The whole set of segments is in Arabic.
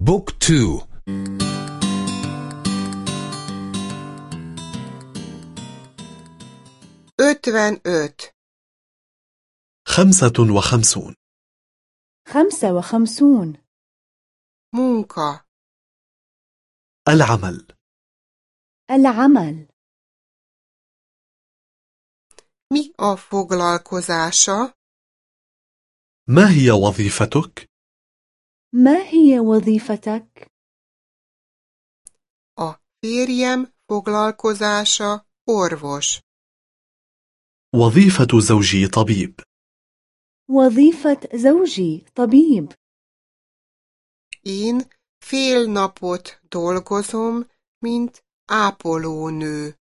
بوك تو. ötven öt خمسة وخمسون. خمسة وخمسون. munka العمل. العمل. mi a foglalkozása ما هي وظيفتك؟ ما هي وظيفتك؟ a férjem foglalkozása orvos. وظيفة زوجي طبيب. وظيفة زوجي طبيب. Én fél napot dolgozom mint ápolónő.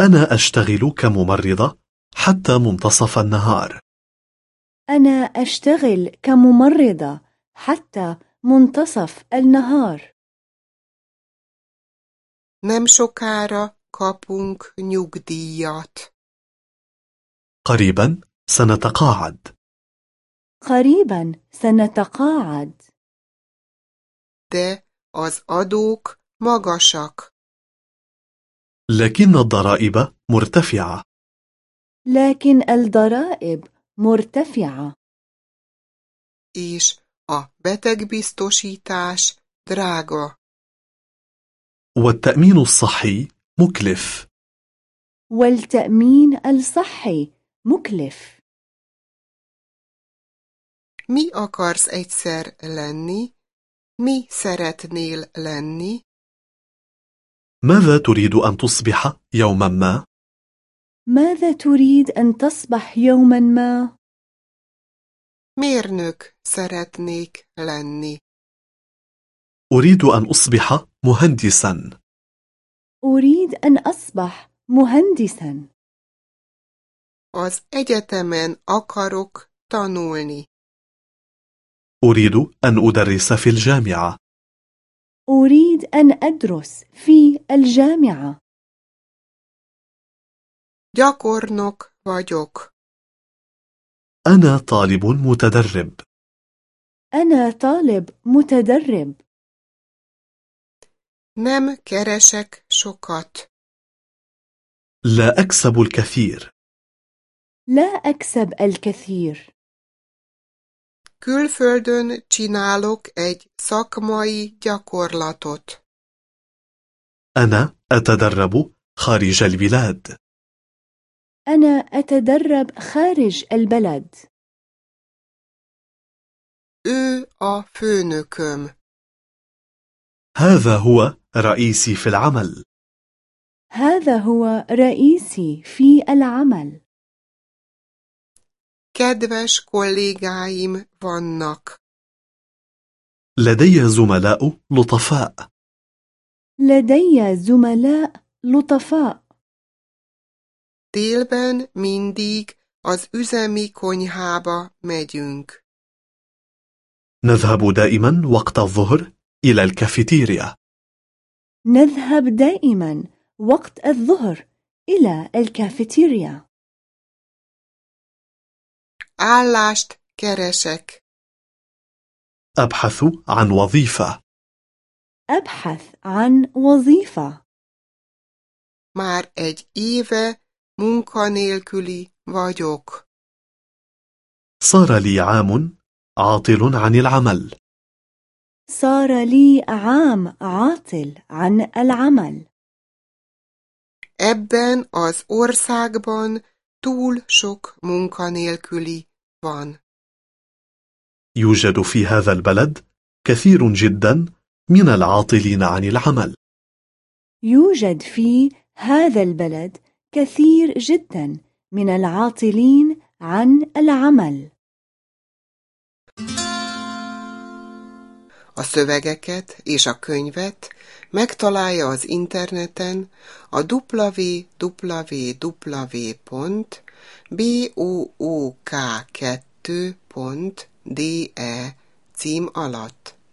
أنا أشتغل كممرضة حتى منتصف النهار. أنا أشتغل كممرضة حتى منتصف النهار. Nem sokára kapunk nyugdíjat. قريبا سنتقاعد. قريبا سنتقاعد. De az adók magasak. لكن الضرائب مرتفعة. لكن الضرائب مرتفعة és a betegbiztosítás drága. والتأمين الصحي مكلف والتأمين الصحي مكلف Mi akarsz egyszer lenni? Mi szeretnél lenni? ماذا تريد أن تصبح يوما ما؟ ماذا تريد أن تصبح يوما ما؟ Mérnök szeretnék lenni. أريد أن أصبح مهندسا أريد أن أصبح مهندسا Az egyetemen akarok tanulni. أريد أن أدرس في الجامعة أريد أن أدرس في الجامعة Gyakornok vagyok. أنا طالب متدرب أنا طالب متدرب Nem keresek sokat. لا أكسب الكثير لا أكسب الكثير Külföldön csinálok egy szakmai gyakorlatot. أنا أتدرب خارج البلاد أنا أتدرب خارج البلد. هذا هو رئيسي في العمل. هذا هو رئيسي في العمل. Kedves kollégáim vannak. لدي زملاء لطفاء. لدي زملاء لطفاء. Délben mindig az üzemi konyhába megyünk. نذهب دائما وقت الظهر إلى الكافيتيريا نذهب دائما وقت الظهر إلى الكافيتيريا Állást keresek. أبحث عن وظيفة أبحث عن وظيفة Már egy éve munkanélküli vagyok. صار لي عام عاطل عن العمل صار لي عام عاطل عن العمل Ebben az országban túl sok munkanélküli van. يوجد في هذا البلد كثير جدا من العاطلين عن العمل يوجد في هذا البلد كثير جدا من العاطلين عن العمل A szövegeket és a könyvet megtalálja az interneten a www.book2.de cím alatt.